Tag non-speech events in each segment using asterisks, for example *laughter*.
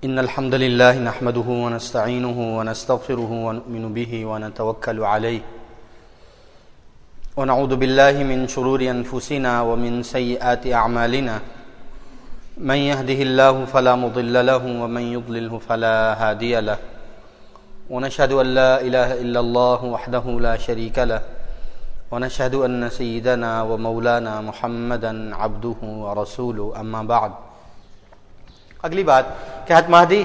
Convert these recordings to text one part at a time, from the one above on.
إن الحمد لله نحمده ونستعينه ونستغفره ونؤمن به ونتوكل عليه. ونعوذ بالله من شرور أنفسنا ومن سيئات أعمالنا. من يهده الله فلا مضل له ومن يضلله فلا هادي له. ونشهد أن لا إله إلا الله وحده لا شريك له. ونشهد أن سيدنا ومولانا محمدا عبده ورسوله. أما بعد اگلی بات، کہ حت مہدی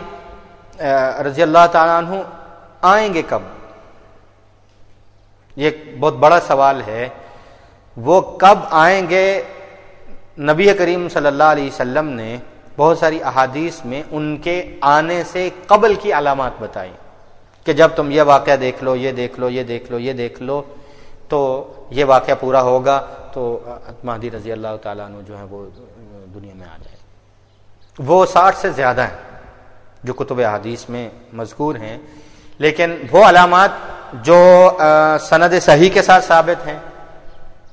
رضی اللہ تعالیٰ عنہ آئیں گے کب؟ یہ بہت بڑا سوال ہے۔ وہ کب آئیں گے؟ نبی کریم صلی اللہ علیہ وسلم نے بہت ساری احادیث میں ان کے آنے سے قبل کی علامات بتائی کہ جب تم یہ واقعہ دیکھ لو، یہ دیکھ لو، یہ دیکھ لو، یہ دیکھ لو، تو یہ واقعہ پورا ہوگا۔ تو مہدی رضی اللہ تعالیٰ عنہ جو ہے وہ دنیا میں آ جائے وہ ساٹھ سے زیادہ ہیں جو کتب حدیث میں مذکور ہیں، لیکن وہ علامات جو سند صحیح کے ساتھ ثابت ہیں،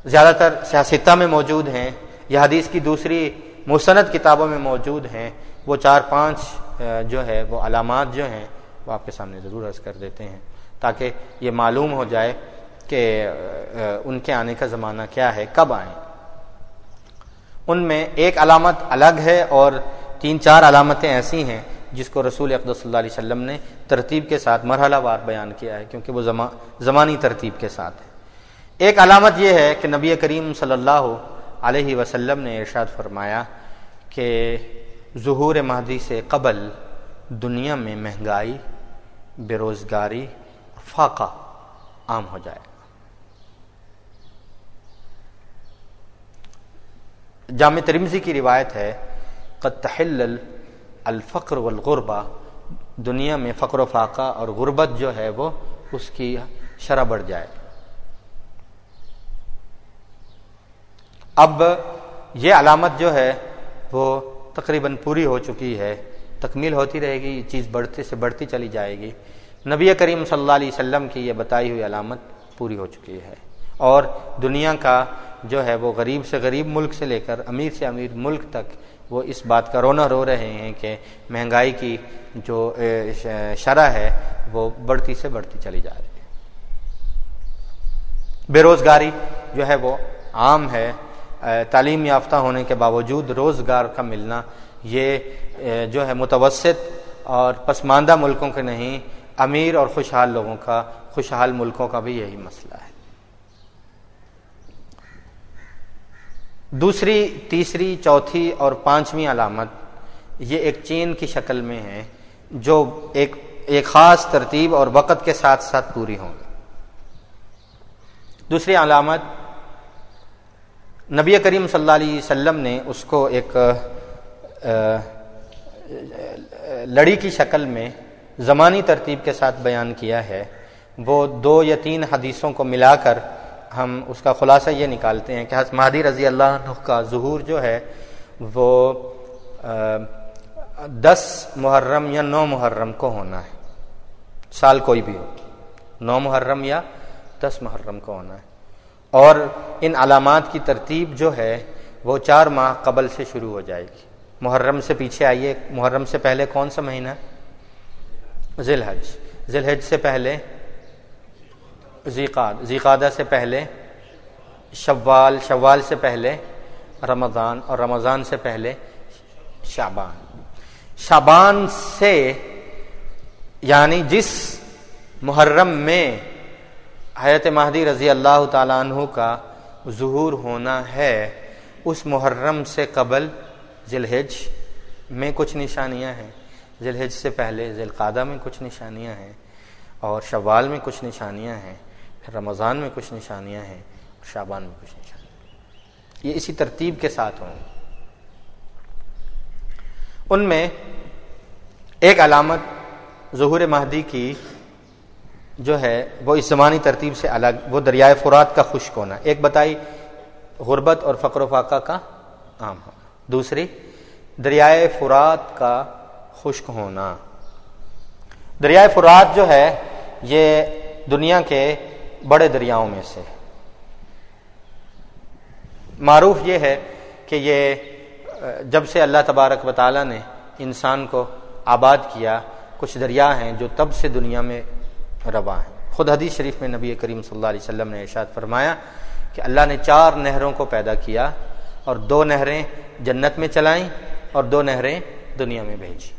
زیادہ تر سیاستہ میں موجود ہیں، یا حدیث کی دوسری مستند کتابوں میں موجود ہیں، وہ چار پانچ جو ہے، وہ علامات جو ہیں، وہ آپ کے سامنے ضرور عرض کر دیتے ہیں تاکہ یہ معلوم ہو جائے کہ ان کے آنے کا زمانہ کیا ہے، کب آئیں ان میں ایک علامت الگ ہے اور تین چار علامتیں ایسی ہیں جس کو رسول اقدس صلی اللہ علیہ وسلم نے ترتیب کے ساتھ مرحلہ وار بیان کیا ہے، کیونکہ وہ زمانی ترتیب کے ساتھ ہے۔ ایک علامت یہ ہے کہ نبی کریم صلی اللہ علیہ وسلم نے ارشاد فرمایا کہ ظہور مہدی سے قبل دنیا میں مہنگائی بے روزگاری فاقہ عام ہو جائے جامع ترمزی کی روایت ہے قد تحل الفقر والغربہ، دنیا میں فقر و فاقہ اور غربت جو ہے وہ اس کی شرح بڑھ جائے۔ اب یہ علامت جو ہے وہ تقریباً پوری ہو چکی ہے، تکمیل ہوتی رہے گی، یہ چیز بڑھتے سے بڑھتی چلی جائے گی۔ نبی کریم صلی اللہ علیہ وسلم کی یہ بتائی ہوئی علامت پوری ہو چکی ہے۔ اور دنیا کا جو ہے وہ غریب سے غریب ملک سے لے کر امیر سے امیر ملک تک وہ اس بات کا رونا رو رہے ہیں کہ مہنگائی کی جو شرح ہے، وہ بڑھتی سے بڑھتی چلی جا رہی ہے۔ بے روزگاری جو ہے وہ عام ہے۔ تعلیم یافتہ ہونے کے باوجود روزگار کا ملنا یہ جو ہے متوسط اور پسماندہ ملکوں کے نہیں، امیر اور خوشحال لوگوں کا، خوشحال ملکوں کا بھی یہی مسئلہ ہے۔ دوسری، تیسری، چوتھی اور پانچویں علامت یہ ایک چین کی شکل میں ہے جو ایک ایک خاص ترتیب اور وقت کے ساتھ ساتھ پوری ہوں گی۔ دوسری علامت، نبی کریم صلی اللہ علیہ وسلم نے اس کو ایک لڑی کی شکل میں زمانی ترتیب کے ساتھ بیان کیا ہے۔ وہ دو یا تین حدیثوں کو ملا کر ہم اس کا خلاصہ یہ نکالتے ہیں کہ حضرت مہدی رضی اللہ عنہ کا ظہور جو ہے وہ دس محرم یا نو محرم کو ہونا ہے۔ سال کوئی بھی ہو۔ نو محرم یا دس محرم کو ہونا ہے۔ اور ان علامات کی ترتیب جو ہے وہ چار ماہ قبل سے شروع ہو جائے گی۔ محرم سے پیچھے آئیے، محرم سے پہلے کون سا مہینہ؟ ذی الحج۔ ذی الحج سے پہلے زیقاد، زیقادہ سے پہلے، شوال شوال سے پہلے، رمضان اور رمضان سے پہلے شابان شابان سے یعنی جس محرم میں حیرت مہدی رضی اللہ تعالیٰ عنہ کا ظہور ہونا ہے، اس محرم سے قبل ذلحج میں کچھ نشانیاں ہیں۔ ذلحج سے پہلے ذیلقادہ میں کچھ نشانیاں ہیں اور شوال میں کچھ نشانیاں ہیں۔ پھر رمضان میں کچھ نشانیاں ہیں اور شابان میں کچھ نشانیاں یہ اسی ترتیب کے ساتھ ہوں۔ ان میں ایک علامت ظہور مہدی کی جو ہے، وہ اس زمانی ترتیب سے الگ، وہ دریائے فرات کا خشک ہونا۔ ایک بتائی، غربت اور فقر و فاقہ کا عام ہونا۔ دوسری، دریائے فرات کا خشک ہونا۔ دریائے فرات جو ہے، یہ دنیا کے بڑے دریاؤں میں سے۔ معروف یہ ہے کہ یہ، جب سے اللہ تبارک و تعالیٰ نے انسان کو آباد کیا، کچھ دریا ہیں جو تب سے دنیا میں روا ہیں۔ خود حدیث شریف میں نبی کریم صلی اللہ علیہ وسلم نے ارشاد فرمایا کہ اللہ نے چار نہروں کو پیدا کیا اور دو نہریں جنت میں چلائیں اور دو نہریں دنیا میں بھیجی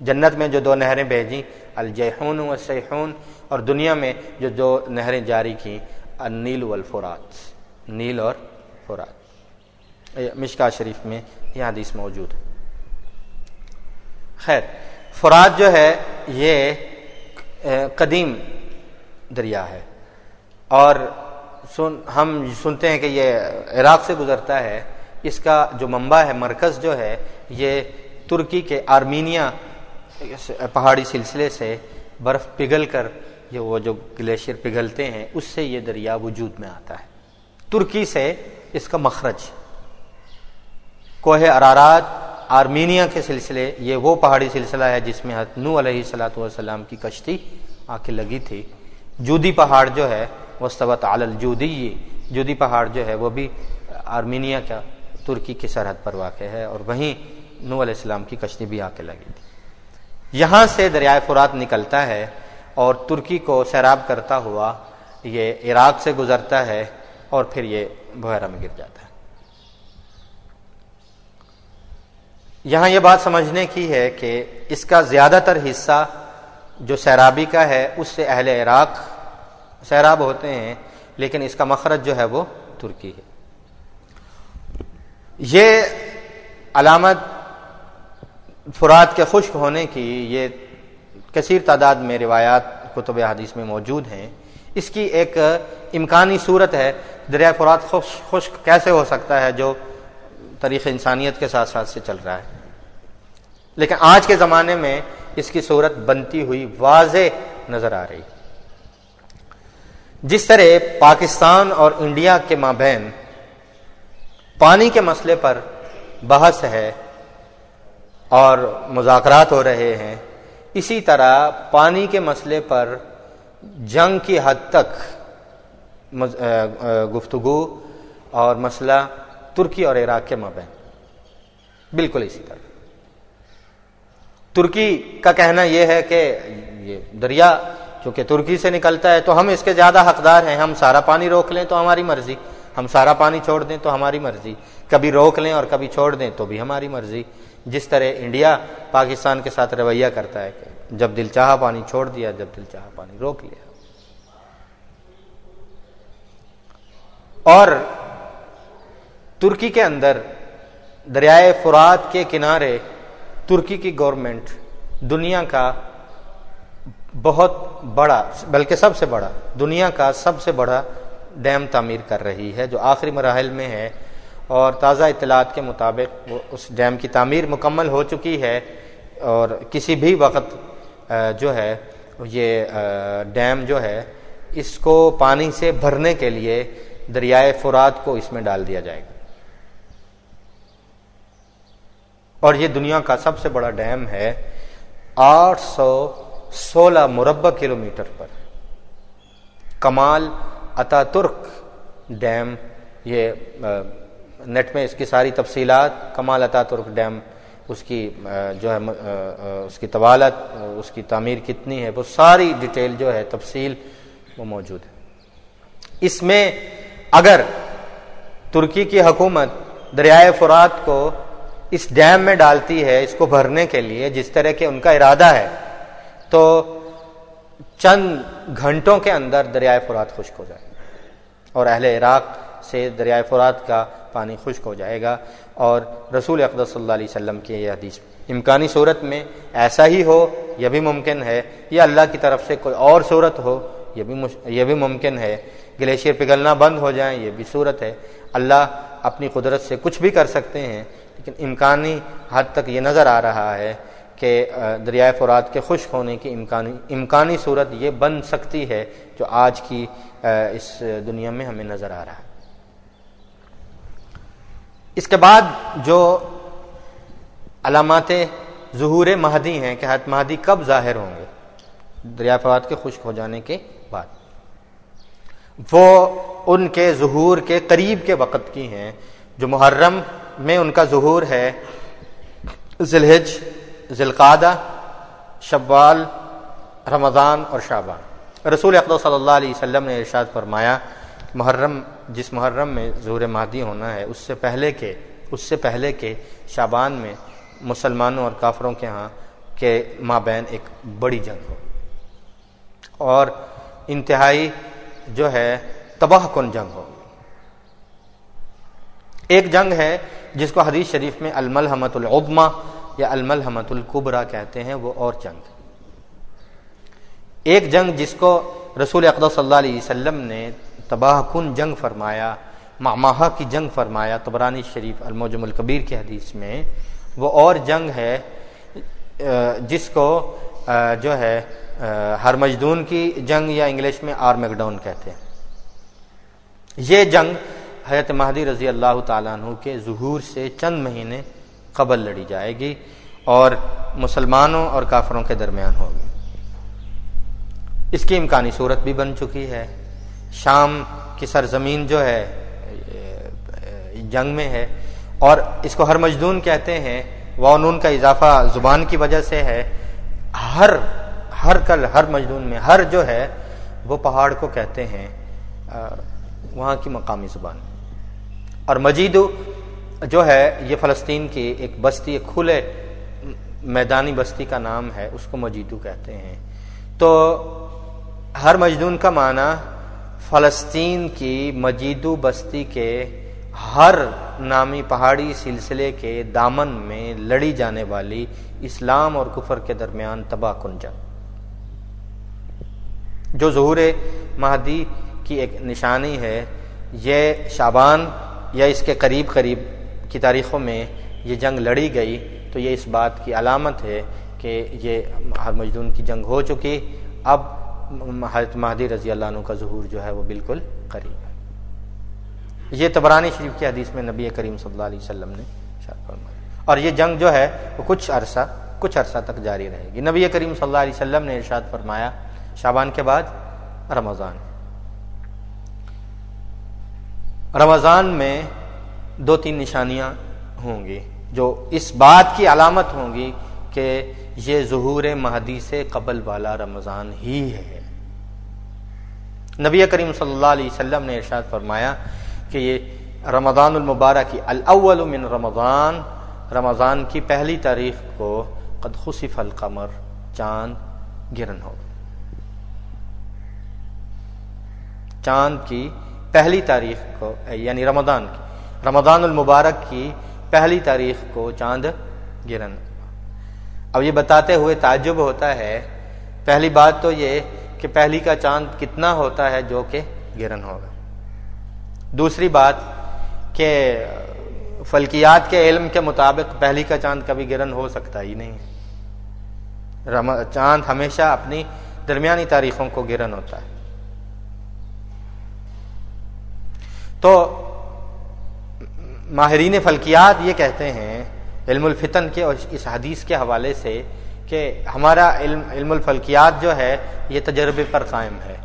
جنت میں جو دو نہریں بھیجیں، الجیحون و سیحون اور دنیا میں جو دو نہریں جاری کی النیل والفرات، نیل اور فرات۔ مشکا شریف میں یہ حدیث موجود ہے۔ خیر، فرات جو ہے، یہ قدیم دریا ہے۔ اور سن، ہم سنتے ہیں کہ یہ عراق سے گزرتا ہے۔ اس کا جو منبع ہے، مرکز جو ہے، یہ ترکی کے آرمینیا پہاڑی سلسلے سے برف پگھل کر یہ وہ جو گلیشیئر پگھلتے ہیں، اس سے یہ دریا وجود میں آتا ہے۔ ترکی سے اس کا مخرج۔ کوہ ارارات، آرمینیا کے سلسلے، یہ وہ پہاڑی سلسلہ ہے جس میں نو علیہ السلاۃ والسلام کی کشتی آ کے لگی تھی۔ جودی پہاڑ جو ہے وسطوت عال الجودی، جودی پہاڑ جو ہے، وہ بھی آرمینیا کا، ترکی کی سرحد پر واقع ہے اور وہیں نو علیہ السلام کی کشتی بھی آ کے لگی تھی۔ یہاں سے دریائے فرات نکلتا ہے۔ اور ترکی کو سیراب کرتا ہوا یہ عراق سے گزرتا ہے اور پھر یہ بحیرہ میں گر جاتا ہے۔ یہاں یہ بات سمجھنے کی ہے کہ اس کا زیادہ تر حصہ جو سیرابی کا ہے، اس سے اہل عراق سیراب ہوتے ہیں، لیکن اس کا مخرج جو ہے وہ ترکی ہے۔ یہ علامت فرات کے خشک ہونے کی، یہ کثیر تعداد میں روایات کتب حدیث میں موجود ہیں۔ اس کی ایک امکانی صورت ہے دریا فرات خشک کیسے ہو سکتا ہے جو تاریخ انسانیت کے ساتھ ساتھ سے چل رہا ہے۔ لیکن آج کے زمانے میں اس کی صورت بنتی ہوئی واضح نظر آ رہی۔ جس طرح پاکستان اور انڈیا کے مابین پانی کے مسئلے پر بحث ہے اور مذاکرات ہو رہے ہیں اسی طرح پانی کے مسئلے پر جنگ کی حد تک گفتگو اور مسئلہ ترکی اور عراق کے مابین۔ بالکل اسی طرح۔ ترکی کا کہنا یہ ہے کہ یہ دریا چونکہ ترکی سے نکلتا ہے تو ہم اس کے زیادہ حقدار ہیں۔ ہم سارا پانی روک لیں تو ہماری مرضی۔ ہم سارا پانی چھوڑ دیں تو ہماری مرضی۔ کبھی روک لیں اور کبھی چھوڑ دیں تو بھی ہماری مرضی۔ جس طرح انڈیا پاکستان کے ساتھ رویہ کرتا ہے کہ جب دل چاہا پانی چھوڑ دیا، جب دل چاہا پانی روک لیا۔ اور ترکی کے اندر دریائے فرات کے کنارے ترکی کی گورنمنٹ دنیا کا بہت بڑا، بلکہ سب سے بڑا، دنیا کا سب سے بڑا ڈیم تعمیر کر رہی ہے، جو آخری مراحل میں ہے۔ اور تازہ اطلاعات کے مطابق وہ اس ڈیم کی تعمیر مکمل ہو چکی ہے اور کسی بھی وقت جو ہے، یہ ڈیم جو ہے، اس کو پانی سے بھرنے کے لیے دریائے فرات کو اس میں ڈال دیا جائے گا۔ اور یہ دنیا کا سب سے بڑا ڈیم ہے، آٹھ سو سولہ مربع کلو میٹر پر۔ کمال اتا ترک ڈیم، یہ نیٹ میں اس کی ساری تفصیلات کمال اتا ترک ڈیم، اس کی جو ہے اس کی طوالت اس کی تعمیر کتنی ہے، وہ ساری ڈیٹیل جو ہے، تفصیل وہ موجود ہے۔ اس میں اگر ترکی کی حکومت دریائے فرات کو اس ڈیم میں ڈالتی ہے، اس کو بھرنے کے لیے، جس طرح کے ان کا ارادہ ہے، تو چند گھنٹوں کے اندر دریائے فرات خشک ہو جائے۔ اور اہل عراق سے دریائے فرات کا پانی خشک ہو جائے گا اور رسول اقدس صلی اللہ علیہ وسلم کی یہ حدیث امکانی صورت میں ایسا ہی ہو، یہ بھی ممکن ہے، یا اللہ کی طرف سے کوئی اور صورت ہو، یہ بھی مش... یہ بھی ممکن ہے گلیشیئر پگھلنا بند ہو جائیں، یہ بھی صورت ہے۔ اللہ اپنی قدرت سے کچھ بھی کر سکتے ہیں، لیکن امکانی حد تک یہ نظر آ رہا ہے کہ دریائے فرات کے خشک ہونے کی امکانی امکانی صورت یہ بن سکتی ہے جو آج کی اس دنیا میں ہمیں نظر آ رہا ہے۔ اس کے بعد جو علامات ظہور مہدی ہیں کہ حت مہدی کب ظاہر ہوں گے دریا فرات کے خشک ہو جانے کے بعد۔ وہ ان کے ظہور کے قریب کے وقت کی ہیں، جو محرم میں ان کا ظہور ہے ذلحج ذلقادہ شبال رمضان اور شعبان۔ رسول اقدو صلی اللہ علیہ وسلم نے ارشاد فرمایا، محرم جس محرم میں ظہور مہدی ہونا ہے، اس سے پہلے کے، اس سے پہلے کے شابان میں مسلمانوں اور کافروں کے ہاں کے مابین ایک بڑی جنگ ہو۔ اور انتہائی جو ہے، تباہ کن جنگ ہو۔ ایک جنگ ہے جس کو حدیث شریف میں الملحمت العبما یا الملحمت القبرا کہتے ہیں، وہ اور جنگ۔ ایک جنگ جس کو رسول اقدام صلی اللہ علیہ وسلم نے تباہ کن جنگ فرمایا ماہا کی جنگ فرمایا تبرانی شریف الموجم الکبیر کی حدیث میں۔ وہ اور جنگ ہے جس کو جو ہے ہر مجدون کی جنگ یا انگلش میں آر میکڈون کہتے ہیں۔ یہ جنگ حضرت مہدی رضی اللہ تعالیٰ عنہ کے ظہور سے چند مہینے قبل لڑی جائے گی اور مسلمانوں اور کافروں کے درمیان ہوگی۔ اس کی امکانی صورت بھی بن چکی ہے۔ شام کی سرزمین جو ہے، جنگ میں ہے۔ اور اس کو ہر مجدون کہتے ہیں۔ وانون کا اضافہ زبان کی وجہ سے ہے۔ ہر ہر کل، ہر مجدون میں، ہر جو ہے، وہ پہاڑ کو کہتے ہیں۔ وہاں کی مقامی زبان۔ اور مجیدو جو ہے، یہ فلسطین کی ایک بستی، ایک کھلے میدانی بستی کا نام ہے، اس کو مجیدو کہتے ہیں۔ تو ہر مجدون کا معنی فلسطین کی مجیدو بستی کے ہر نامی پہاڑی سلسلے کے دامن میں لڑی جانے والی اسلام اور کفر کے درمیان تباہ کن جنگ۔ جو ظہور مہدی کی ایک نشانی ہے، یہ شابان یا اس کے قریب قریب کی تاریخوں میں یہ جنگ لڑی گئی، تو یہ اس بات کی علامت ہے کہ یہ ہر مجدون کی جنگ ہو چکی۔ اب حضرت مہدی رضی اللہ عنہ کا ظہور جو ہے وہ بالکل قریب ہے۔ یہ تبرانی شریف کی حدیث میں نبی کریم صلی اللہ علیہ وسلم نے فرمایا۔ اور یہ جنگ جو ہے وہ کچھ عرصہ کچھ عرصہ تک جاری رہے گی۔ نبی کریم صلی اللہ علیہ وسلم نے ارشاد فرمایا شابان کے بعد رمضان۔ رمضان میں دو تین نشانیاں ہوں گی جو اس بات کی علامت ہوں گی کہ یہ ظہور مہدی سے قبل والا رمضان ہی ہے۔ نبی کریم صلی اللہ علیہ وسلم نے ارشاد فرمایا کہ یہ رمضان المبارک الاول من رمضان رمضان کی پہلی تاریخ کو قد خصف القمر، چاند گرن ہو۔ چاند کی پہلی تاریخ کو یعنی رمضان کی، رمضان المبارک کی پہلی تاریخ کو چاند گرن اب یہ بتاتے ہوئے تعجب ہوتا ہے۔ پہلی بات تو یہ کہ پہلی کا چاند کتنا ہوتا ہے جو کہ گرن ہوگا۔ دوسری بات کہ فلکیات کے علم کے مطابق پہلی کا چاند کبھی گرن ہو سکتا ہی نہیں۔ چاند ہمیشہ اپنی درمیانی تاریخوں کو گرن ہوتا ہے۔ تو ماہرین فلکیات یہ کہتے ہیں علم الفتن کے اور اس حدیث کے حوالے سے کہ ہمارا علم علم الفلکیات جو ہے، یہ تجربے پر قائم ہے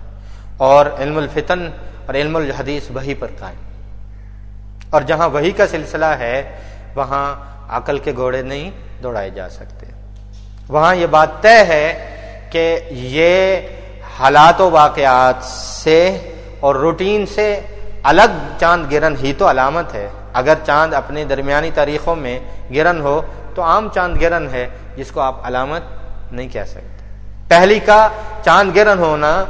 اور علم الفتن اور علم الحدیث وہی پر قائم۔ اور جہاں وہی کا سلسلہ ہے، وہاں عقل کے گھوڑے نہیں دوڑائے جا سکتے۔ وہاں یہ بات طے ہے کہ یہ حالات و واقعات سے اور روٹین سے الگ چاند گرن ہی تو علامت ہے۔ اگر چاند اپنی درمیانی تاریخوں میں گرن ہو تو عام چاند گرن ہے، جس کو آپ علامت نہیں کہہ سکتے۔ پہلی کا چاند گرن ہونا،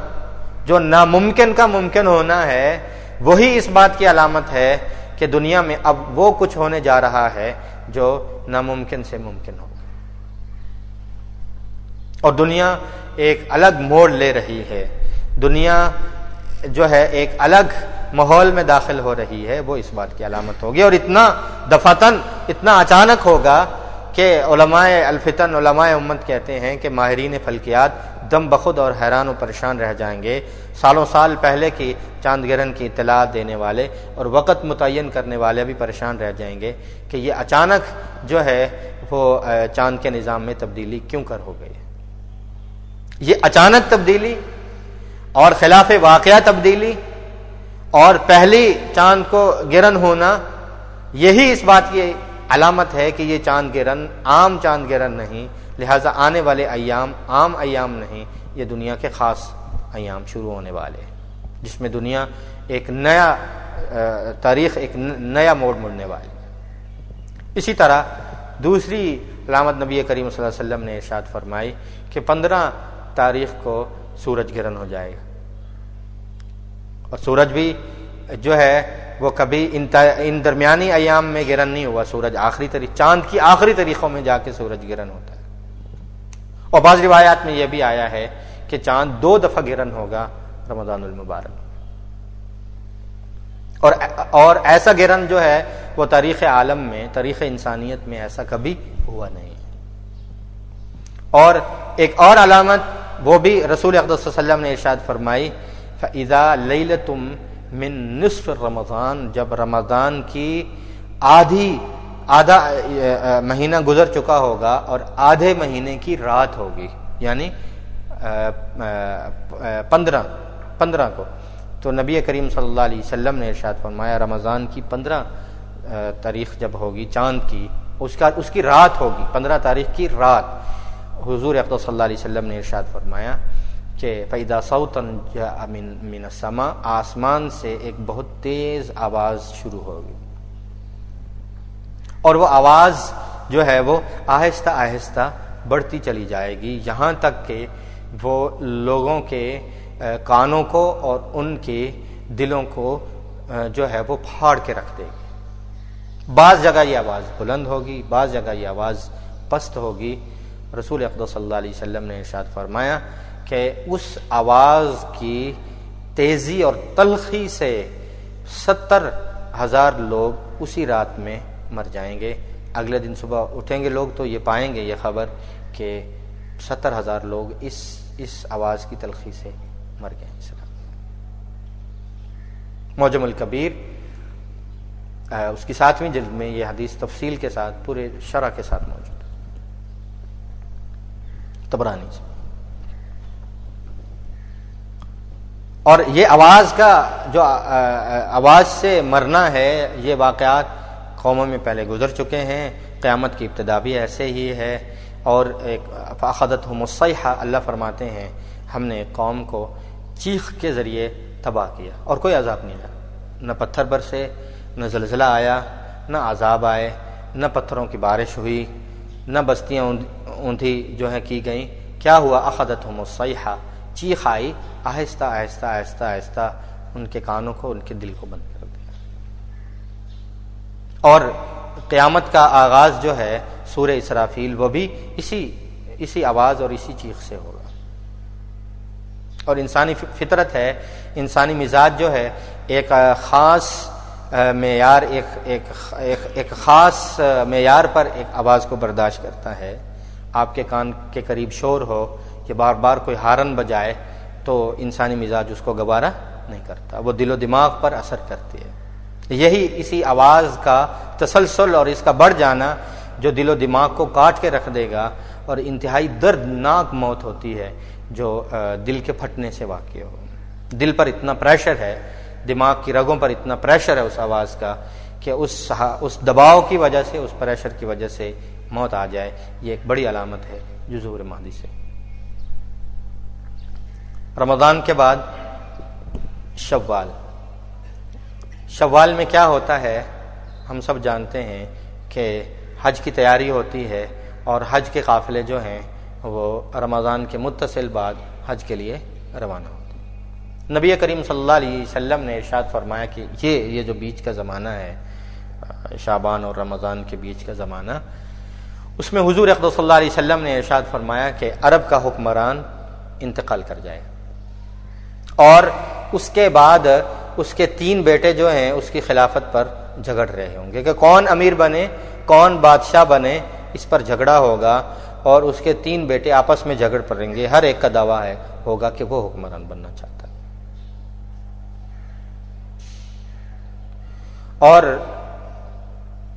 جو ناممکن کا ممکن ہونا ہے، وہی اس بات کی علامت ہے کہ دنیا میں اب وہ کچھ ہونے جا رہا ہے جو ناممکن سے ممکن ہو۔ اور دنیا ایک الگ موڑ لے رہی ہے۔ دنیا جو ہے ایک الگ ماحول میں داخل ہو رہی ہے، وہ اس بات کی علامت ہوگی۔ اور اتنا دفاتن اتنا اچانک ہوگا کہ علماء الفتن، علماء امت کہتے ہیں کہ ماہرین فلکیات دم بخود اور حیران و پریشان رہ جائیں گے۔ سالوں سال پہلے کی چاند گرہن کی اطلاع دینے والے اور وقت متعین کرنے والے بھی پریشان رہ جائیں گے کہ یہ اچانک جو ہے، وہ چاند کے نظام میں تبدیلی کیوں کر ہو گئی۔ یہ اچانک تبدیلی اور خلاف واقعہ تبدیلی اور پہلی چاند کو گرن ہونا، یہی اس بات کی علامت ہے کہ یہ چاند گرن عام چاند گرن نہیں، لہذا آنے والے ایام عام ایام نہیں، یہ دنیا کے خاص ایام شروع ہونے والے جس میں دنیا ایک نیا تاریخ ایک نیا موڑ مڑنے والی اسی طرح دوسری علامت نبی کریم صلی اللہ علیہ وسلم نے ارشاد فرمائی کہ پندرہ تاریخ کو سورج گرہن ہو جائے گا۔ اور سورج بھی جو ہے وہ کبھی ان درمیانی ایام میں گرہن نہیں ہوا سورج، آخری تاریخ چاند کی آخری تاریخوں میں جا کے سورج گرہن ہوتا ہے۔ اور بعض روایات میں یہ بھی آیا ہے کہ چاند دو دفعہ گرہن ہوگا رمضان المبارک۔ اور اور ایسا گرن جو ہے وہ تاریخ عالم میں، تاریخ انسانیت میں ایسا کبھی ہوا نہیں۔ اور ایک اور علامت وہ بھی رسول اقدس وسلم نے ارشاد فرمائی فضا لیل تم من نصف رمضان جب رمضان کی آدھی، آدھا مہینہ گزر چکا ہوگا اور آدھے مہینے کی رات ہوگی یعنی پندرہ پندرہ کو۔ تو نبی کریم صلی اللہ علیہ وسلم نے ارشاد فرمایا، رمضان کی پندرہ تاریخ جب ہوگی، چاند کی، اس کا، اس کی رات ہوگی، پندرہ تاریخ کی رات۔ حضور اقدام صلی اللہ علیہ وسلم نے ارشاد فرمایا کہ فیدا سعودن من سما آسمان سے ایک بہت تیز آواز شروع ہوگی۔ اور وہ آواز جو ہے وہ آہستہ آہستہ بڑھتی چلی جائے گی۔ یہاں تک کہ وہ لوگوں کے کانوں کو اور ان کے دلوں کو جو ہے وہ پھاڑ کے رکھ دے گی۔ بعض جگہ یہ آواز بلند ہوگی، بعض جگہ یہ آواز پست ہوگی۔ رسول اقدام صلی اللہ علیہ وسلم نے ارشاد فرمایا کہ اس آواز کی تیزی اور تلخی سے ستر ہزار لوگ اسی رات میں مر جائیں گے۔ اگلے دن صبح اٹھیں گے لوگ تو یہ پائیں گے یہ خبر کہ ستر ہزار لوگ اس اس آواز کی تلخی سے مر گئے۔ موجم الکبیر اس کی ساتویں جلد میں یہ حدیث تفصیل کے ساتھ، پورے شرح کے ساتھ موجود تبرانی سے۔ اور یہ آواز کا جو آواز سے مرنا ہے، یہ واقعات قوموں میں پہلے گزر چکے ہیں۔ قیامت کی ابتدا بھی ایسے ہی ہے۔ اور ایک فاخدت مسیحہ اللہ فرماتے ہیں، ہم نے قوم کو چیخ کے ذریعے تباہ کیا۔ اور کوئی عذاب نہیں آیا۔ نہ پتھر برسے، نہ زلزلہ آیا، نہ عذاب آئے، نہ پتھروں کی بارش ہوئی، نہ بستیاں اوندھی جو ہیں کی گئیں۔ کیا ہوا؟ اخدت ہو مسیحا جی چیخ آئی آہستہ آہستہ آہستہ آہستہ ان کے کانوں کو ان کے دل کو بند کر دیا۔ اور قیامت کا آغاز جو ہے سورہ اسرافیل وہ بھی اسی اسی آواز اور اسی چیخ سے ہوگا۔ اور انسانی فطرت ہے انسانی مزاج جو ہے ایک خاص معیار ایک ایک ایک, ایک خاص معیار پر ایک آواز کو برداشت کرتا ہے۔ آپ کے کان کے قریب شور ہو کہ بار بار کوئی ہارن بجائے تو انسانی مزاج اس کو گوارا نہیں کرتا۔ وہ دل و دماغ پر اثر کرتی ہے۔ یہی اسی آواز کا تسلسل اور اس کا بڑھ جانا جو دل و دماغ کو کاٹ کے رکھ دے گا اور انتہائی دردناک موت ہوتی ہے جو دل کے پھٹنے سے واقع ہو۔ دل پر اتنا پریشر ہے، دماغ کی رگوں پر اتنا پریشر ہے اس آواز کا کہ اس اس دباؤ کی وجہ سے، اس پریشر کی وجہ سے موت آ جائے۔ یہ ایک بڑی علامت ہے جزور مہدی سے۔ رمضان کے بعد شوال۔ شوال میں کیا ہوتا ہے؟ ہم سب جانتے ہیں کہ حج کی تیاری ہوتی ہے اور حج کے قافلے جو ہیں، وہ رمضان کے متصل بعد حج کے لیے روانہ ہوتے ہیں۔ نبی کریم صلی اللہ علیہ وسلم نے ارشاد فرمایا کہ یہ یہ جو بیچ کا زمانہ ہے شابان اور رمضان کے بیچ کا زمانہ، اس میں حضور اقدام صلی اللہ علیہ وسلم نے ارشاد فرمایا کہ عرب کا حکمران انتقال کر جائے۔ اور اس کے بعد اس کے تین بیٹے جو ہیں اس کی خلافت پر جھگڑ رہے ہوں گے کہ کون امیر بنے، کون بادشاہ بنے، اس پر جھگڑا ہوگا اور اس کے تین بیٹے آپس میں جھگڑ پڑیں گے۔ ہر ایک کا دعویٰ ہے ہوگا کہ وہ حکمران بننا چاہتا ہے۔ اور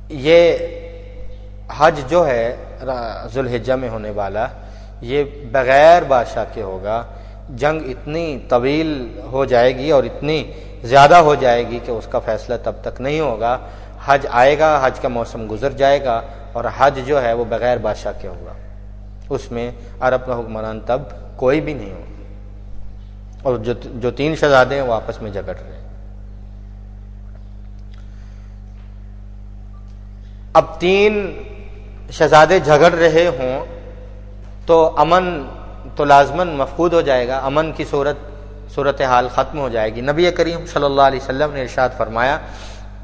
یہ حج جو ہے ذوالحجہ میں ہونے والا، یہ بغیر بادشاہ کے ہوگا۔ جنگ اتنی طویل ہو جائے گی اور اتنی زیادہ ہو جائے گی کہ اس کا فیصلہ تب تک نہیں ہوگا۔ حج آئے گا، حج کا موسم گزر جائے گا اور حج جو ہے وہ بغیر بادشاہ کے ہوگا۔ اس میں عرب کا حکمران تب کوئی بھی نہیں ہوگا۔ اور جو جو تین شہزادے ہیں وہ آپس میں جگڑ رہے ہیں۔ اب تین شہزادے جھگڑ رہے ہوں تو امن تو لازمن مفقود ہو جائے گا، امن کی صورت صورت حال ختم ہو جائے گی۔ نبی کریم صلی اللہ علیہ وسلم نے ارشاد فرمایا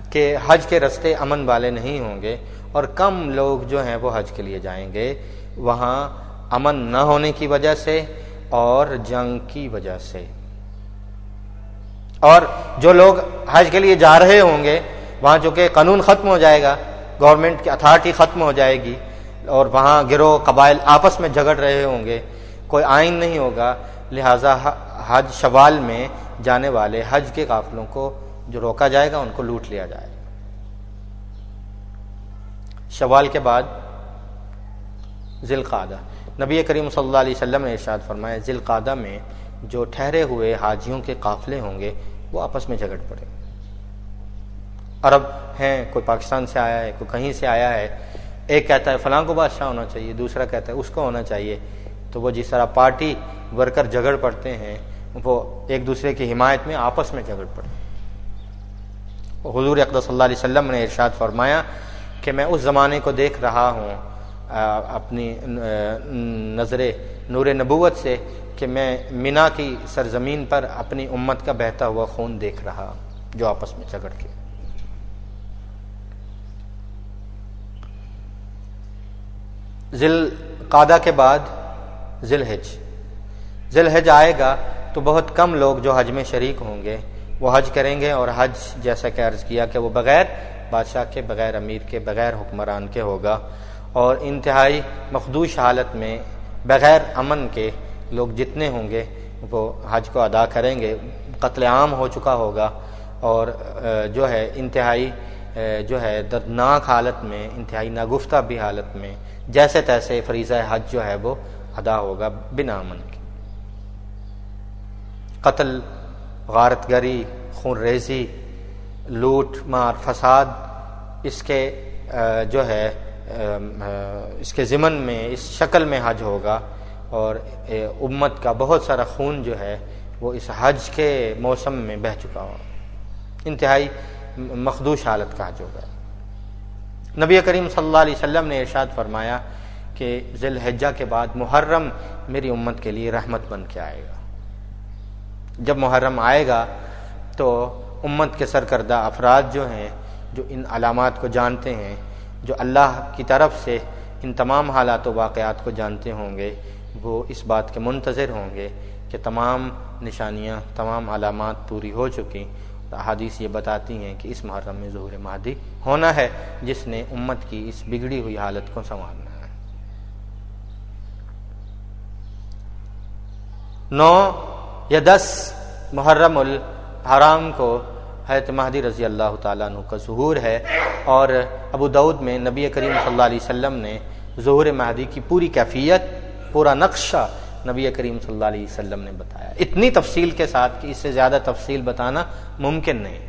کہ حج کے رستے امن والے نہیں ہوں گے اور کم لوگ جو ہیں وہ حج کے لیے جائیں گے۔ وہاں امن نہ ہونے کی وجہ سے اور جنگ کی وجہ سے۔ اور جو لوگ حج کے لیے جا رہے ہوں گے، وہاں چونکہ قانون ختم ہو جائے گا گورنمنٹ کی اتھارٹی ختم ہو جائے گی اور وہاں گروہ قبائل آپس میں جھگڑ رہے ہوں گے کوئی آئین نہیں ہوگا، لہذا حج شوال میں جانے والے حج کے قافلوں کو جو روکا جائے گا، ان کو لوٹ لیا جائے گا۔ شوال کے بعد ذیل قادہ نبی کریم صلی اللہ علیہ وسلم نے ارشاد فرمایا ذیل میں جو ٹھہرے ہوئے حاجیوں کے قافلے ہوں گے، وہ آپس میں جھگڑ پڑے عرب ہیں، کوئی پاکستان سے آیا ہے، کوئی کہیں سے آیا ہے۔ ایک کہتا ہے، فلاں کو بادشاہ ہونا چاہیے، دوسرا کہتا ہے، اس کو ہونا چاہیے تو وہ جس طرح پارٹی ورکر جھگڑ پڑتے ہیں، وہ ایک دوسرے کی حمایت میں آپس میں جھگڑ پڑے حضور اقدس صلی اللہ علیہ وسلم نے ارشاد فرمایا کہ میں اس زمانے کو دیکھ رہا ہوں اپنی نظر نور نبوت سے کہ میں مینا کی سرزمین پر اپنی امت کا بہتا ہوا خون دیکھ رہا، جو آپس میں جھگڑ کے۔ ذیل قادہ کے بعد ذیل حج ذیل حج آئے گا تو بہت کم لوگ جو حج میں شریک ہوں گے، وہ حج کریں گے اور حج جیسا کہ عرض کیا کہ وہ بغیر بادشاہ کے، بغیر امیر کے، بغیر حکمران کے ہوگا۔ اور انتہائی مخدوش حالت میں بغیر امن کے لوگ جتنے ہوں گے، وہ حج کو ادا کریں گے۔ قتل عام ہو چکا ہوگا اور جو ہے انتہائی جو ہے دردناک حالت میں، انتہائی ناگفتہ بھی حالت میں، جیسے تیسے فریضہ حج جو ہے وہ ادا ہوگا بنا امن کے قتل غارت گری خون ریزی، لوٹ، مار، فساد، اس کے جو ہے اس کے ضمن میں، اس شکل میں حج ہوگا اور امت کا بہت سارا خون جو ہے، وہ اس حج کے موسم میں بہہ چکا ہو۔ انتہائی مخدوش حالت کا حج ہوگا۔ نبی کریم صلی اللہ علیہ وسلم نے ارشاد فرمایا کہ ذی الحجہ کے بعد محرم میری امت کے لیے رحمت بن کے آئے گا۔ جب محرم آئے گا تو امت کے سرکردہ افراد جو ہیں، جو ان علامات کو جانتے ہیں، جو اللہ کی طرف سے ان تمام حالات و واقعات کو جانتے ہوں گے، وہ اس بات کے منتظر ہوں گے کہ تمام نشانیاں، تمام علامات پوری ہو چکی۔ احادیث یہ بتاتی ہیں کہ اس محرم میں ظہور مہدی ہونا ہے، جس نے امت کی اس بگڑی ہوئی حالت کو سنوارنا ہے نو یا دس محرم الحرام کو حضرت مہدی رضی اللہ تعالیٰ عنہ کا ظہور ہے اور ابو دعود میں نبی کریم صلی اللہ علیہ وسلم نے ظہور مہدی کی پوری کیفیت، پورا نقشہ نبی کریم صلی اللہ علیہ وسلم نے بتایا۔ اتنی تفصیل کے ساتھ کہ اس سے زیادہ تفصیل بتانا ممکن نہیں۔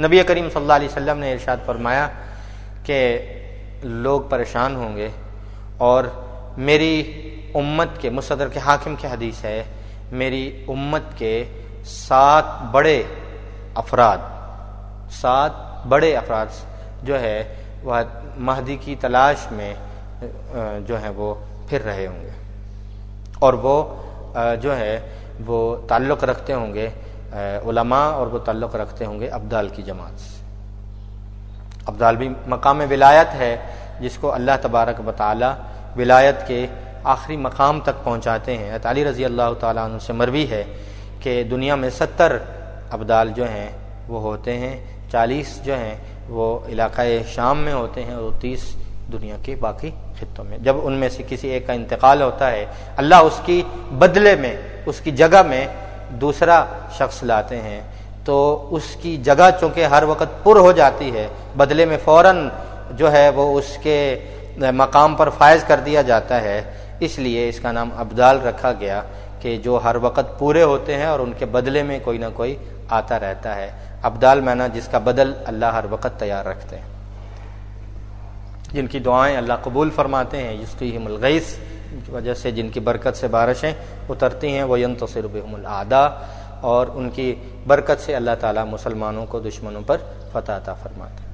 نبی کریم صلی اللہ علیہ وسلم نے ارشاد فرمایا کہ لوگ پریشان ہوں گے اور میری امت کے، مصدر کے حاکم کی حدیث ہے، میری امت کے سات بڑے افراد، سات بڑے افراد جو ہے، وہ مہدی کی تلاش میں جو ہے وہ پھر رہے ہوں گے۔ اور وہ جو ہے، وہ تعلق رکھتے ہوں گے علماء اور وہ تعلق رکھتے ہوں گے ابدال کی جماعت سے۔ ابدال بھی مقام ولایت ہے، جس کو اللہ تبارک و تعالی ولایت کے آخری مقام تک پہنچاتے ہیں۔ علی رضی اللہ تعالیٰ عنہ سے مروی ہے کہ دنیا میں ستر ابدال جو ہیں وہ ہوتے ہیں، چالیس جو ہیں وہ علاقۂ شام میں ہوتے ہیں اور تیس دنیا کے باقی خطوں میں۔ جب ان میں سے کسی ایک کا انتقال ہوتا ہے، اللہ اس کی بدلے میں، اس کی جگہ میں دوسرا شخص لاتے ہیں۔ تو اس کی جگہ چونکہ ہر وقت پر ہو جاتی ہے، بدلے میں فوراً جو ہے وہ اس کے مقام پر فائز کر دیا جاتا ہے۔ اس لیے اس کا نام ابدال رکھا گیا کہ جو ہر وقت پورے ہوتے ہیں اور ان کے بدلے میں کوئی نہ کوئی آتا رہتا ہے۔ ابدال مینا جس کا بدل اللہ ہر وقت تیار رکھتے ہیں۔ جن کی دعائیں اللہ قبول فرماتے ہیں جس کی ملغیس کی وجہ سے جن کی برکت سے بارشیں اترتی ہیں وہ ین تصرب العدا، اور ان کی برکت سے اللہ تعالیٰ مسلمانوں کو دشمنوں پر فتح عطا فرماتے ہیں۔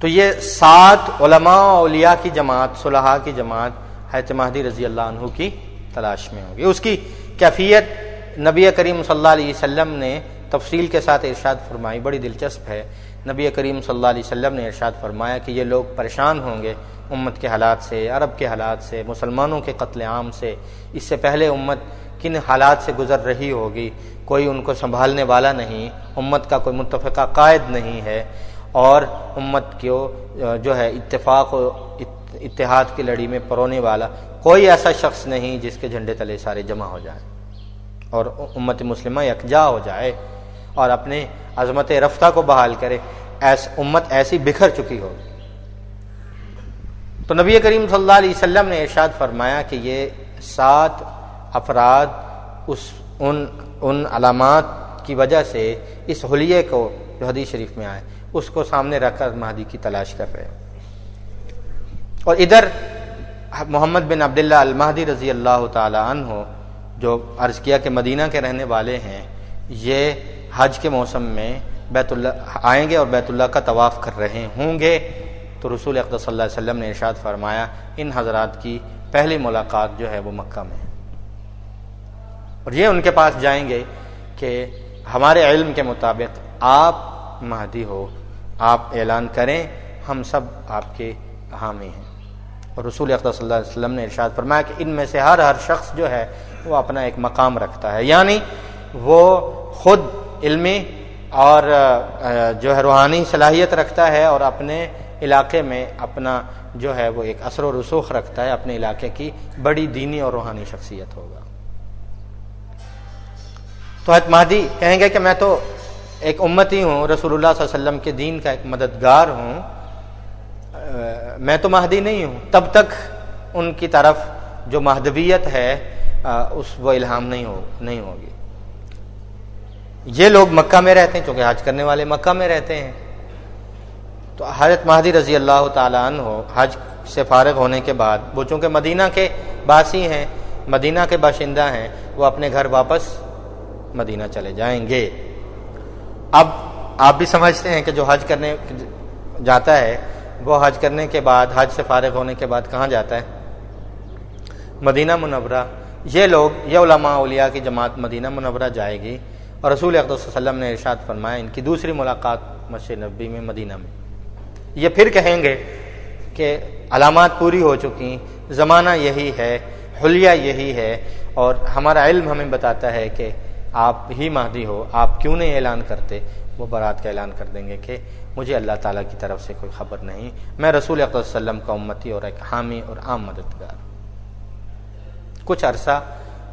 تو یہ سات علماء اولیاء کی جماعت، صلحاء کی جماعت حیرت مہدی رضی اللہ عنہ کی تلاش میں ہوگی اس کی کیفیت نبی کریم صلی اللہ علیہ وسلم نے تفصیل کے ساتھ ارشاد فرمائی، بڑی دلچسپ ہے۔ نبی کریم صلی اللہ علیہ وسلم نے ارشاد فرمایا کہ یہ لوگ پریشان ہوں گے امت کے حالات سے، عرب کے حالات سے، مسلمانوں کے قتل عام سے۔ اس سے پہلے امت کن حالات سے گزر رہی ہوگی؟ کوئی ان کو سنبھالنے والا نہیں، امت کا کوئی متفقہ قائد نہیں ہے۔ اور امت کو جو ہے، اتفاق و اتحاد کی لڑی میں پرونے والا کوئی ایسا شخص نہیں جس کے جھنڈے تلے سارے جمع ہو جائیں اور امت مسلمہ یکجا ہو جائے اور اپنے عظمت رفتہ کو بحال کرے، ایس، امت ایسی بکھر چکی ہو۔ تو نبی کریم صلی اللہ علیہ وسلم نے ارشاد فرمایا کہ یہ سات افراد اس، ان ان علامات کی وجہ سے اس حلیے کو جو حدیث شریف میں آئے اس کو سامنے رکھ کر مہدی کی تلاش کر رہے اور ادھر محمد بن عبداللہ المہدی رضی اللہ تعالی عنہ جو عرض کیا کہ مدینہ کے رہنے والے ہیں، یہ حج کے موسم میں بیت اللہ، آئیں گے اور بیت اللہ کا طواف کر رہے ہوں گے۔ تو رسول اقدس صلی اللہ علیہ وسلم نے ارشاد فرمایا، ان حضرات کی پہلی ملاقات جو ہے وہ مکہ میں اور یہ ان کے پاس جائیں گے کہ ہمارے علم کے مطابق آپ مہدی ہو۔ آپ اعلان کریں، ہم سب آپ کے حامی ہیں۔ اور رسول اقدس صلی اللہ علیہ وسلم نے ارشاد فرمایا کہ ان میں سے ہر ہر شخص جو ہے، وہ اپنا ایک مقام رکھتا ہے۔ یعنی وہ خود علمی اور جو ہے، روحانی صلاحیت رکھتا ہے اور اپنے علاقے میں اپنا جو ہے، وہ ایک اثر و رسوخ رکھتا ہے، اپنے علاقے کی بڑی دینی اور روحانی شخصیت ہوگا۔ تو حت مہدی کہیں گے کہ میں تو ایک امتی ہوں، رسول اللہ صلی اللہ علیہ وسلم کے دین کا ایک مددگار ہوں۔ میں تو مہدی نہیں ہوں۔ تب تک ان کی طرف جو مہدویت ہے اس وہ الہام نہیں ہو، نہیں ہوگی۔ یہ لوگ مکہ میں رہتے ہیں، چونکہ حج کرنے والے مکہ میں رہتے ہیں۔ تو حضرت مہدی رضی اللہ تعالیٰ عنہ حج سے فارغ ہونے کے بعد، وہ چونکہ مدینہ کے باسی ہیں، مدینہ کے باشندہ ہیں، وہ اپنے گھر واپس مدینہ چلے جائیں گے۔ اب آپ بھی سمجھتے ہیں کہ جو حج کرنے جاتا ہے، وہ حج کرنے کے بعد، حج سے فارغ ہونے کے بعد کہاں جاتا ہے؟ مدینہ منورہ۔ یہ لوگ، یہ علماء، اولیاء کی جماعت مدینہ منورہ جائے گی اور رسول اقدس وسلم نے ارشاد فرمایا ان کی دوسری ملاقات مسجد نبی میں مدینہ میں۔ یہ پھر کہیں گے کہ علامات پوری ہو چکی زمانہ یہی ہے، حلیہ یہی ہے اور ہمارا علم ہمیں بتاتا ہے کہ آپ ہی مہدی ہو، آپ کیوں نہیں اعلان کرتے؟ وہ برات کا اعلان کر دیں گے کہ مجھے اللہ تعالیٰ کی طرف سے کوئی خبر نہیں۔ میں رسول اقدس وسلم کا امتی اور ایک حامی اور عام مددگار۔ کچھ عرصہ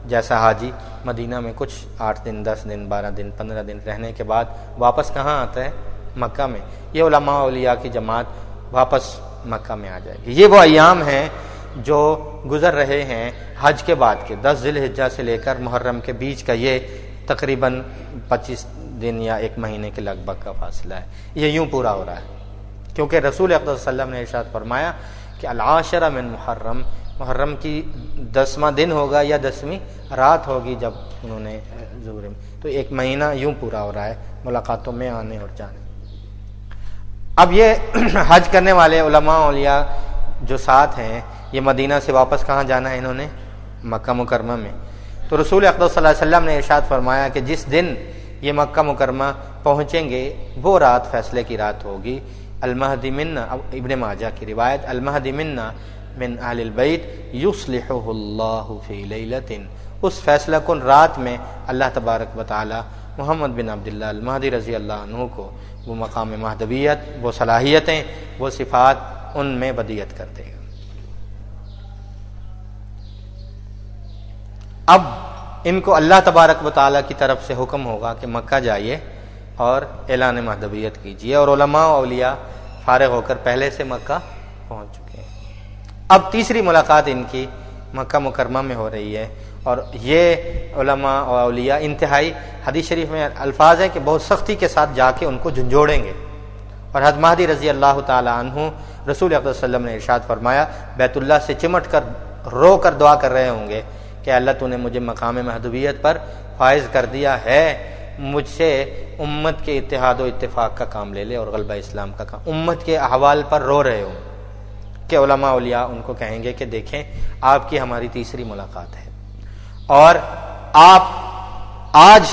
جیسا حاجی مدینہ میں کچھ آٹھ دن، دس دن، بارہ دن، پندرہ دن رہنے کے بعد واپس کہاں آتا ہے؟ مکہ میں۔ یہ علماء اولیاء کی جماعت واپس مکہ میں آ جائے گی۔ یہ وہ ایام ہیں جو گزر رہے ہیں حج کے بعد کے۔ دس ذیل حجہ سے لے کر محرم کے بیچ کا یہ تقریباً پچیس دن یا ایک مہینے کے لگ بھگ کا فاصلہ ہے۔ یہ یوں پورا ہو رہا ہے۔ کیونکہ رسول اقدس وسلم نے ارشاد فرمایا کہ العاشرہ من محرم محرم کی دسواں دن ہوگا یا دسویں رات ہوگی جب انہوں نے ظہور تو ایک مہینہ یوں پورا ہو رہا ہے ملاقاتوں میں آنے اور جانے۔ اب یہ *clears throat* حج کرنے والے علماء، اولیاء جو ساتھ ہیں، یہ مدینہ سے واپس کہاں جانا ہے انہوں نے؟ مکہ مکرمہ میں۔ تو رسول اقدس صلی اللہ علیہ وسلم نے ارشاد فرمایا کہ جس دن یہ مکہ مکرمہ پہنچیں گے، وہ رات فیصلے کی رات ہوگی۔ المہدی منا ابن ماجہ کی روایت، المہدی منا من اہل البیت یصلحہ اللہ فی لیلت اس فیصلہ کن رات میں اللہ تبارک و تعالی محمد بن عبداللہ المہدی رضی اللہ عنہ کو وہ مقام مہدویت، وہ صلاحیتیں، وہ صفات ان میں بدیت کر دے گا اب ان کو اللہ تبارک و تعالیٰ کی طرف سے حکم ہوگا کہ مکہ جائیے اور اعلان مہدویت کیجیے اور علماء اولیاء فارغ ہو کر پہلے سے مکہ پہنچ چکے ہیں۔ اب تیسری ملاقات ان کی مکہ مکرمہ میں ہو رہی ہے اور یہ علماء اور اولیاء انتہائی حدیث شریف میں الفاظ ہیں کہ بہت سختی کے ساتھ جا کے ان کو جھنجھوڑیں گے۔ اور حد مہدی رضی اللہ تعالیٰ عنہ رسول علیہ وسلم نے ارشاد فرمایا، بیت اللہ سے چمٹ کر، رو کر دعا کر رہے ہوں گے۔ کہ اللہ تو نے مجھے مقام محدوبیت پر فائز کر دیا ہے، مجھ سے امت کے اتحاد و اتفاق کا کام لے لے اور غلبہ اسلام کا کام۔ امت کے احوال پر رو رہے ہوں کہ علماء اولیاء ان کو کہیں گے کہ دیکھیں، آپ کی ہماری تیسری ملاقات ہے۔ اور آپ آج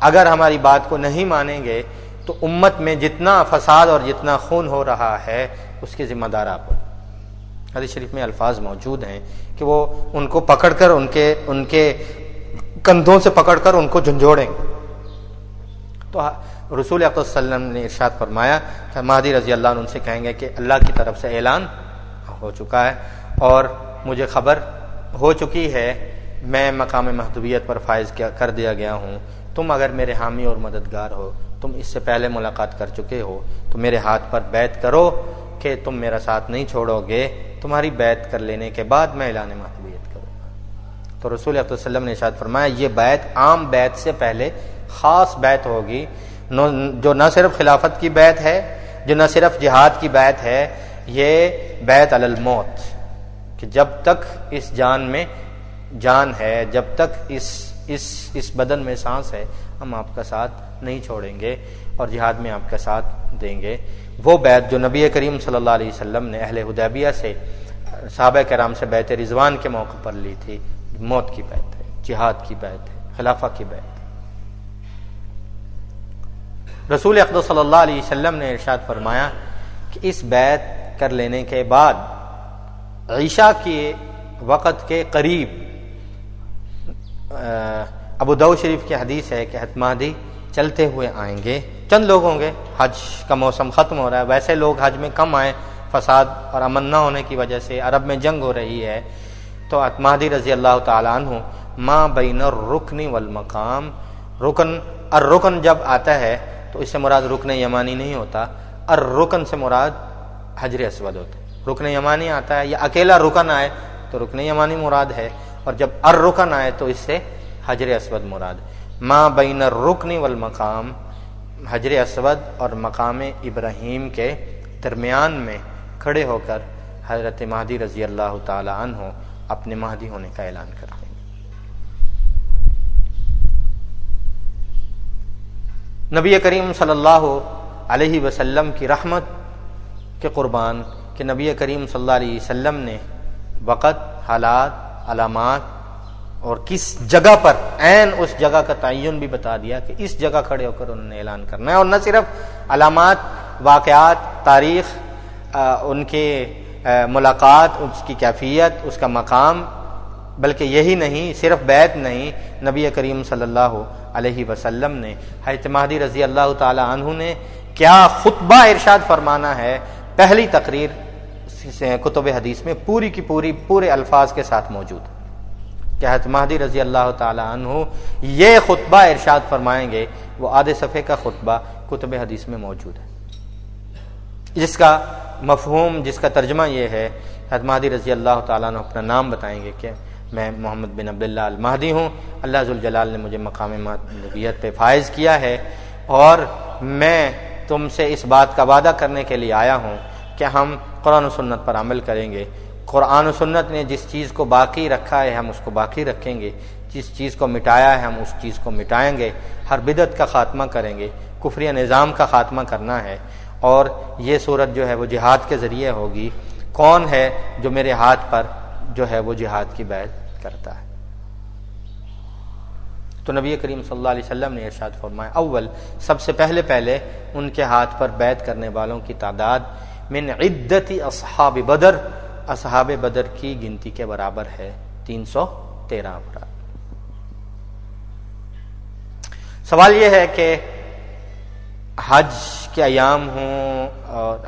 اگر ہماری بات کو نہیں مانیں گے، تو امت میں جتنا فساد اور جتنا خون ہو رہا ہے، اس کے ذمہ دار آپ حدیث شریف میں الفاظ موجود ہیں۔ کہ وہ ان کو پکڑ کر ان کے ان کے کندھوں سے پکڑ کر ان کو جھنجھوڑیں۔ تو رسول وسلم نے ارشاد فرمایا کہ مہدی رضی اللہ عنہ ان سے کہیں گے کہ اللہ کی طرف سے اعلان ہو چکا ہے اور مجھے خبر ہو چکی ہے، میں مقام محدوبیت پر فائز کر دیا گیا ہوں۔ تم اگر میرے حامی اور مددگار ہو، تم اس سے پہلے ملاقات کر چکے ہو، تو میرے ہاتھ پر بیت کرو کہ تم میرا ساتھ نہیں چھوڑو گے۔ تمہاری بیت کر لینے کے بعد میں اعلان محدوبیت کروں گا۔ تو رسول اللہ وسلم نے ارشاد فرمایا، یہ بیت عام بیت سے پہلے خاص بیت ہوگی۔ جو نہ صرف خلافت کی بیت ہے، جو نہ صرف جہاد کی بیت ہے، یہ بیت الموت۔ کہ جب تک اس جان میں جان ہے، جب تک اس اس اس بدن میں سانس ہے، ہم آپ کا ساتھ نہیں چھوڑیں گے۔ اور جہاد میں آپ کا ساتھ دیں گے۔ وہ بیت جو نبی کریم صلی اللہ علیہ وسلم نے اہل حدیبیہ سے، صحابہ کرام سے بیت رضوان کے موقع پر لی تھی، موت کی بیت ہے، جہاد کی بیت ہے، خلافہ کی بیت ہے۔ رسول اقدو صلی اللہ علیہ وسلم نے ارشاد فرمایا کہ اس بیت کر لینے کے بعد عیشا کے وقت کے قریب ابو دو شریف کی حدیث ہے کہ حتمادی چلتے ہوئے آئیں گے۔ چند لوگ ہوں گے۔ حج کا موسم ختم ہو رہا ہے۔ ویسے لوگ حج میں کم آئے فساد اور امن نہ ہونے کی وجہ سے عرب میں جنگ ہو رہی ہے۔ تو اتمادی رضی اللہ تعالیٰ عنہ ماں بین الرکن والمقام۔ رکن اور رکن جب آتا ہے، تو اس سے مراد رکن یمانی نہیں ہوتا۔ اور رکن سے مراد حجر اسود ہوتا ہے۔ رکن یمانی آتا ہے یا اکیلا رکن آئے، تو رکن یمانی مراد ہے۔ اور جب ار رکن آئے، تو اس سے حجر اسود مراد ماں بین الرکن والمقام، حجر اسود اور مقام ابراہیم کے درمیان میں کھڑے ہو کر حضرت مہدی رضی اللہ تعالی عنہ اپنے مہدی ہونے کا اعلان کرتے ہیں۔ نبی کریم صلی اللہ علیہ وسلم کی رحمت کے قربان کہ نبی کریم صلی اللہ علیہ وسلم نے وقت، حالات، علامات اور کس جگہ پر عین اس جگہ کا تعین بھی بتا دیا کہ اس جگہ کھڑے ہو کر انہوں نے اعلان کرنا ہے اور نہ صرف علامات، واقعات، تاریخ ان کے ملاقات، اس کی کیفیت، اس کا مقام، بلکہ یہی نہیں، صرف بیت نہیں، نبی کریم صلی اللہ علیہ وسلم نے، حضرت مہدی رضی اللہ تعالی عنہ نے کیا خطبہ ارشاد فرمانا ہے پہلی تقریر کتب حدیث میں پوری کی پوری، پورے الفاظ کے ساتھ موجود۔ کہ حضرت مہدی رضی اللہ تعالی عنہ یہ خطبہ ارشاد فرمائیں گے، وہ آدھے صفحے کا خطبہ کتب حدیث میں موجود ہے۔ جس کا مفہوم، جس کا ترجمہ یہ ہے، حضرت مہدی رضی اللہ تعالیٰ عنہ اپنا نام بتائیں گے کہ میں محمد بن عبداللہ المہدی ہوں، اللہ ذوالجلال نے مجھے مقام نبیت پہ فائز کیا ہے اور میں تم سے اس بات کا وعدہ کرنے کے لیے آیا ہوں کہ ہم قرآن و سنت پر عمل کریں گے۔ قرآن و سنت نے جس چیز کو باقی رکھا ہے ہم اس کو باقی رکھیں گے جس چیز کو مٹایا ہے ہم اس چیز کو مٹائیں گے ہر بدت کا خاتمہ کریں گے کفری نظام کا خاتمہ کرنا ہے اور یہ صورت جو ہے وہ جہاد کے ذریعے ہوگی کون ہے جو میرے ہاتھ پر جو ہے وہ جہاد کی بیعت کرتا ہے تو نبی کریم صلی اللہ علیہ وسلم نے ارشاد فرمایا، اول، سب سے پہلے پہلے ان کے ہاتھ پر بیعت کرنے والوں کی تعداد من عدت اصحاب بدر اصحاب بدر کی گنتی کے برابر ہے تین سو تیرہ افراد۔ سوال یہ ہے کہ حج کے ایام ہوں اور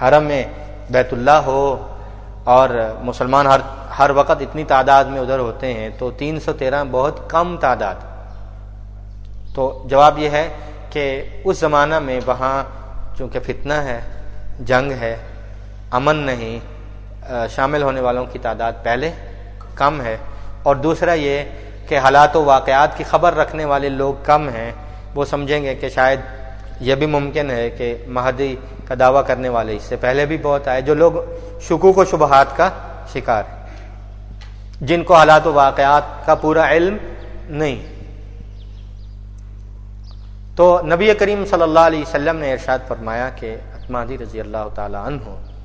حرم میں بیت اللہ ہو اور مسلمان ہر ہر وقت اتنی تعداد میں ادھر ہوتے ہیں تو تین سو تیرہ بہت کم تعداد۔ تو جواب یہ ہے کہ اس زمانہ میں وہاں چونکہ فتنہ ہے، جنگ ہے امن نہیں شامل ہونے والوں کی تعداد پہلے کم ہے۔ اور دوسرا یہ کہ حالات و واقعات کی خبر رکھنے والے لوگ کم ہیں۔ وہ سمجھیں گے کہ شاید یہ بھی ممکن ہے کہ مہدی کا دعویٰ کرنے والے اس سے پہلے بھی بہت آئے، جو لوگ شکوک و شبہات کا شکار جن کو حالات و واقعات کا پورا علم نہیں۔ تو نبی کریم صلی اللہ علیہ وسلم نے ارشاد فرمایا کہ مہدی رضی اللہ تعالی عنہ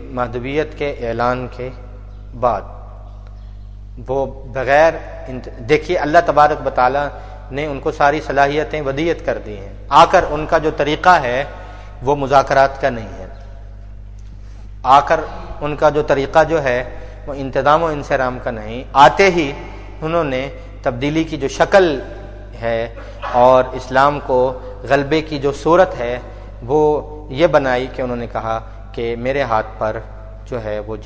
مہدویت کے اعلان کے بعد وہ بغیر دیکھیے اللہ تبارک بطالہ نے ان کو ساری صلاحیتیں ودیت کر دی ہیں۔ آ کر ان کا جو طریقہ ہے وہ مذاکرات کا نہیں ہے۔ آ کر ان کا جو طریقہ جو ہے وہ انتظام و انسرام کا نہیں۔ آتے ہی انہوں نے تبدیلی کی جو شکل ہے اور اسلام کو غلبے کی جو صورت ہے وہ یہ بنائی کہ انہوں نے کہا کہ میرے ہاتھ پر جو ہے وہ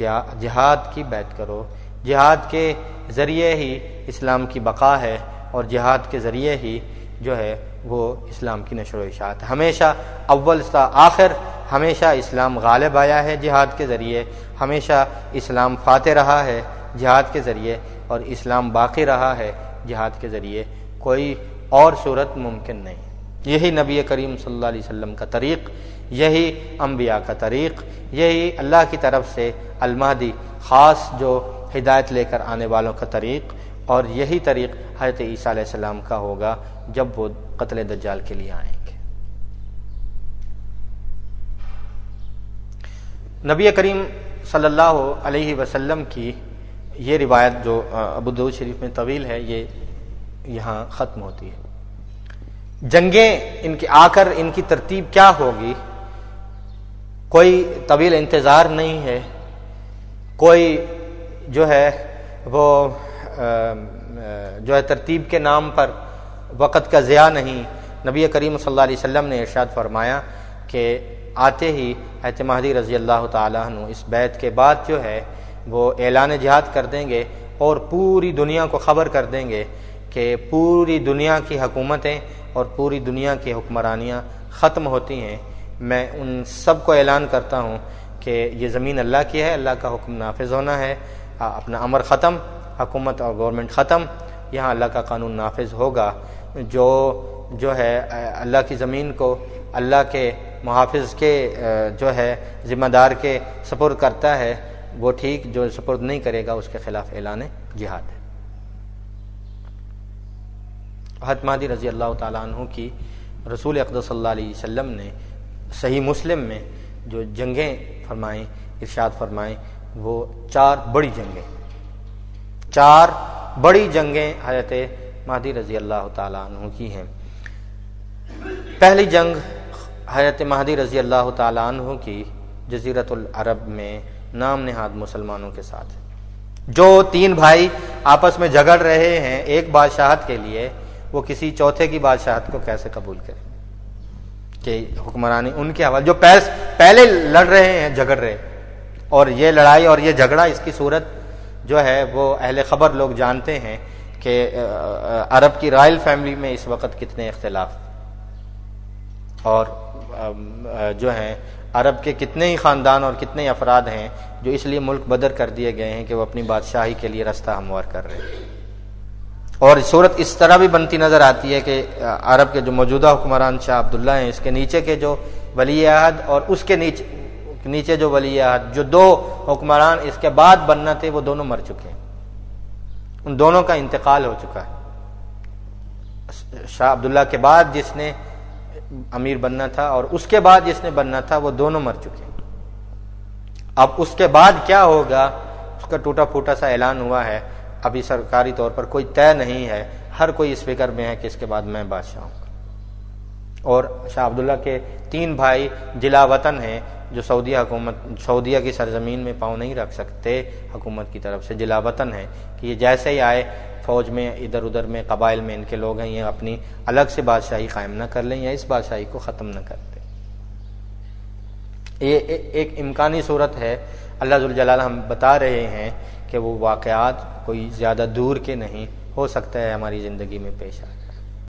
جہاد کی بیت کرو۔ جہاد کے ذریعے ہی اسلام کی بقا ہے اور جہاد کے ذریعے ہی جو ہے وہ اسلام کی نشر و اشاعت۔ ہمیشہ اول سا آخر، ہمیشہ اسلام غالب آیا ہے جہاد کے ذریعے۔ ہمیشہ اسلام فاتح رہا ہے جہاد کے ذریعے اور اسلام باقی رہا ہے جہاد کے ذریعے۔ کوئی اور صورت ممکن نہیں۔ یہی نبی کریم صلی اللہ علیہ وسلم کا طریق۔ یہی انبیاء کا طریق، یہی اللہ کی طرف سے المہدی، خاص جو ہدایت لے کر آنے والوں کا طریق، اور یہی طریق حضرت عیسیٰ علیہ السلام کا ہوگا جب وہ قتل دجال کے لیے آئیں گے۔ نبی کریم صلی اللہ علیہ وسلم کی یہ روایت جو ابو شریف میں طویل ہے، یہ یہاں ختم ہوتی ہے۔ جنگیں ان کی آ کر ان کی ترتیب کیا ہوگی؟ کوئی طویل انتظار نہیں ہے۔ کوئی جو ہے وہ جو ہے ترتیب کے نام پر وقت کا ضیاع نہیں۔ نبی کریم صلی اللہ علیہ وسلم نے ارشاد فرمایا کہ آتے ہی اعتمادی رضی اللہ تعالیٰ عنہ اس بیت کے بعد جو ہے وہ اعلان جہاد کر دیں گے اور پوری دنیا کو خبر کر دیں گے کہ پوری دنیا کی حکومتیں اور پوری دنیا کی حکمرانیاں ختم ہوتی ہیں۔ میں ان سب کو اعلان کرتا ہوں کہ یہ زمین اللہ کی ہے، اللہ کا حکم نافذ ہونا ہے۔ اپنا امر ختم، حکومت اور گورنمنٹ ختم، یہاں اللہ کا قانون نافذ ہوگا۔ جو جو ہے اللہ کی زمین کو اللہ کے محافظ کے جو ہے، ذمہ دار کے سپرد کرتا ہے، وہ ٹھیک، جو سپرد نہیں کرے گا، اس کے خلاف اعلان جہاد ہے۔ مہدی رضی اللہ تعالیٰ عنہ کی رسول اقدس صلی اللہ علیہ وسلم نے صحیح مسلم میں جو جنگیں فرمائیں، ارشاد فرمائیں، وہ چار بڑی جنگیں۔ چار بڑی جنگیں حضرت مہدی رضی اللہ تعالیٰ عنہ کی ہیں۔ پہلی جنگ حضرت مہدی رضی اللہ تعالیٰ عنہ کی جزیرت العرب میں نام نہاد مسلمانوں کے ساتھ۔ جو تین بھائی آپس میں جھگڑ رہے ہیں ایک بادشاہت کے لیے، وہ کسی چوتھے کی بادشاہت کو کیسے قبول کریں؟ کہ حکمرانی، ان کے حوالے، جو پہلے لڑ رہے ہیں، جھگڑ رہے اور یہ لڑائی اور یہ جھگڑا، اس کی صورت جو ہے، وہ اہل خبر لوگ جانتے ہیں کہ عرب کی رائل فیملی میں اس وقت کتنے اختلاف۔ اور جو ہیں، عرب کے کتنے ہی خاندان اور کتنے افراد ہیں جو اس لیے ملک بدر کر دیے گئے ہیں کہ وہ اپنی بادشاہی کے لیے رستہ ہموار کر رہے ہیں۔ اور صورت اس طرح بھی بنتی نظر آتی ہے کہ عرب کے جو موجودہ حکمران شاہ عبداللہ ہیں، اس کے نیچے کے جو ولی عہد اور اس کے نیچے نیچے جو ولی عہد، جو دو حکمران اس کے بعد بننا تھے، وہ دونوں مر چکے ہیں۔ ان دونوں کا انتقال ہو چکا ہے۔ شاہ عبداللہ کے بعد جس نے امیر بننا تھا اور اس کے بعد جس نے بننا تھا، وہ دونوں مر چکے ہیں۔ اب اس کے بعد کیا ہوگا؟ اس کا ٹوٹا پھوٹا سا اعلان ہوا ہے۔ ابھی سرکاری طور پر کوئی طے نہیں ہے، ہر کوئی اس فکر میں ہے کہ اس کے بعد میں بادشاہ ہوں اور شاہ عبداللہ کے تین بھائی جلا وطن ہیں جو سعودیہ حکومت، سعودیہ کی سرزمین میں پاؤں نہیں رکھ سکتے، حکومت کی طرف سے جلا وطن ہے کہ یہ جیسے ہی آئے، فوج میں، ادھر ادھر میں، قبائل میں ان کے لوگ ہیں، یہ اپنی الگ سے بادشاہی قائم نہ کر لیں یا اس بادشاہی کو ختم نہ کر دیں۔ یہ ایک امکانی صورت ہے۔ اللہ ہم بتا رہے ہیں کہ وہ واقعات کوئی زیادہ دور کے نہیں، ہو سکتا ہے ہماری زندگی میں پیش آئے۔